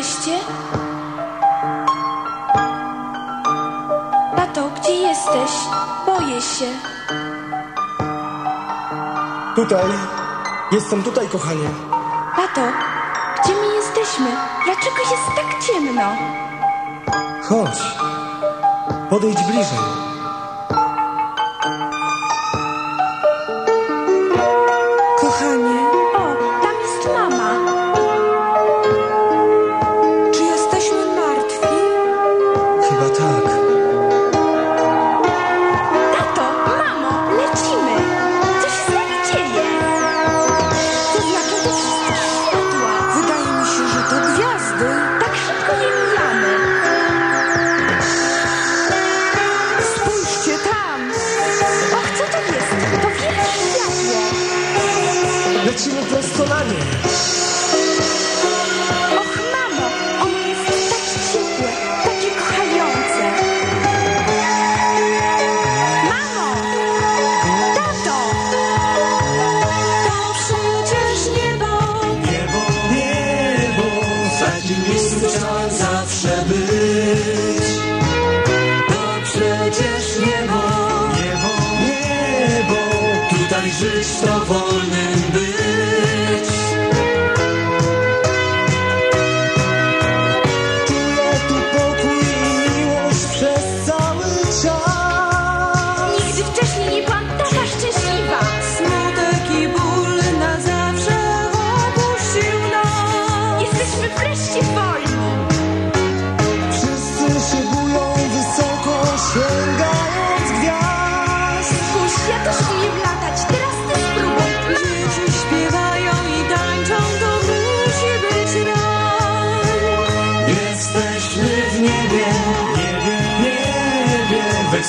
jesteście? Tato, gdzie jesteś? Boję się. Tutaj. Jestem tutaj, kochanie. Tato, gdzie my jesteśmy? Dlaczego jest tak ciemno? Chodź. Podejdź bliżej. Och, mamo, on jest tak ciepły, taki kochający. Mamo! Tato! To przecież niebo. Niebo, niebo, w takim miejscu zawsze być. To przecież niebo. Niebo, niebo, tutaj żyć to wolne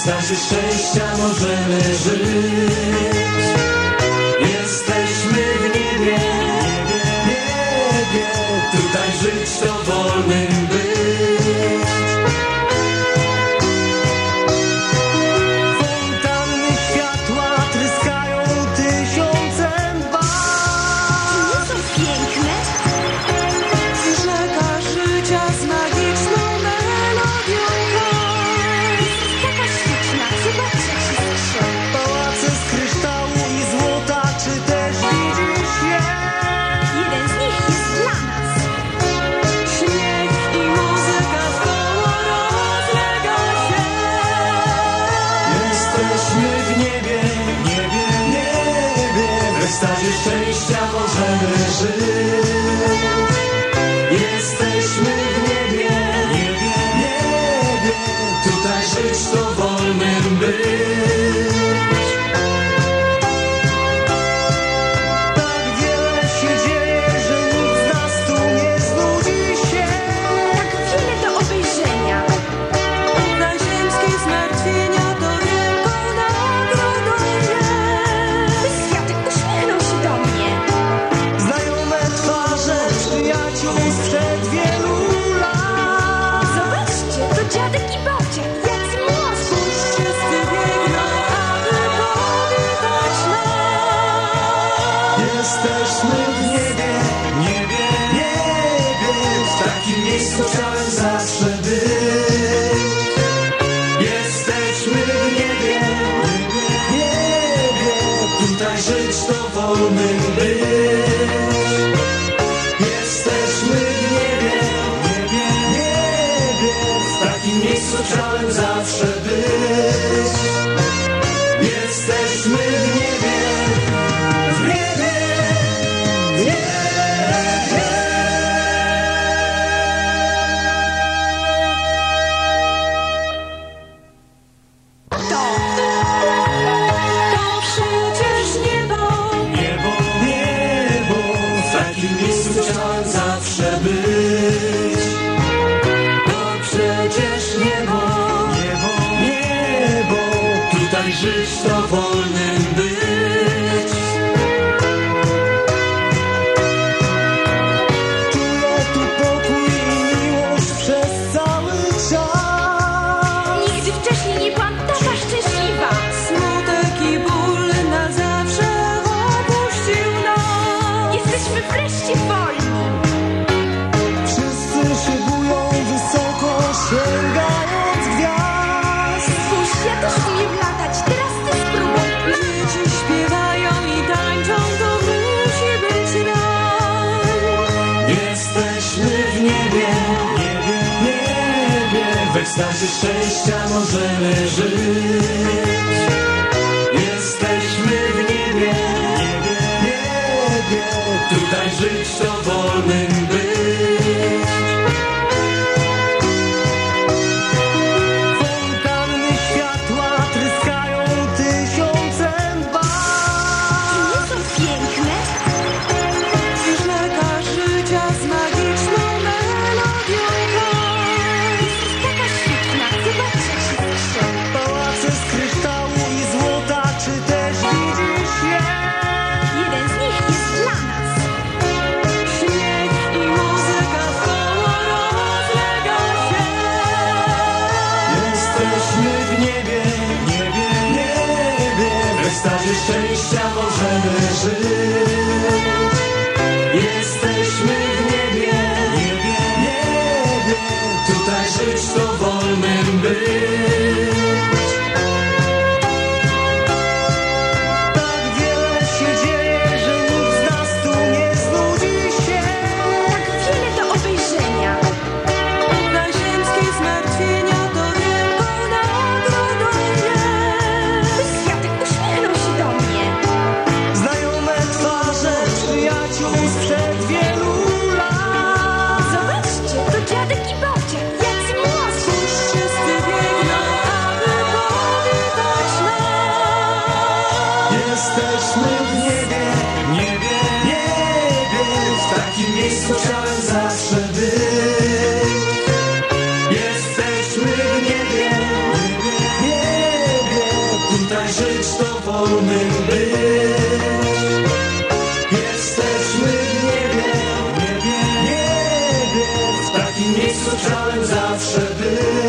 Starzy szczęścia możemy żyć. radzie szczęścia możemy żyć. Jesteśmy w niebie, niebie, niebie. tutaj żyć to wolnym być. W niebie, niebie, niebie, w takim miejscu chciałem. miejscu chciałem zawsze być. To przecież niebo, niebo, niebo, tutaj żyć to Jesteśmy w niebie, niebie, niebie. W ekstazie szczęścia możemy żyć. Jesteśmy w niebie, niebie, niebie. Tutaj żyć to wolny szczęścia możemy żyć. Jesteśmy w niebie, niebie, niebie. Tutaj żyć to wolnym być. Jesteśmy w niebie, niebie, w takim miejscu chciałem zawsze być.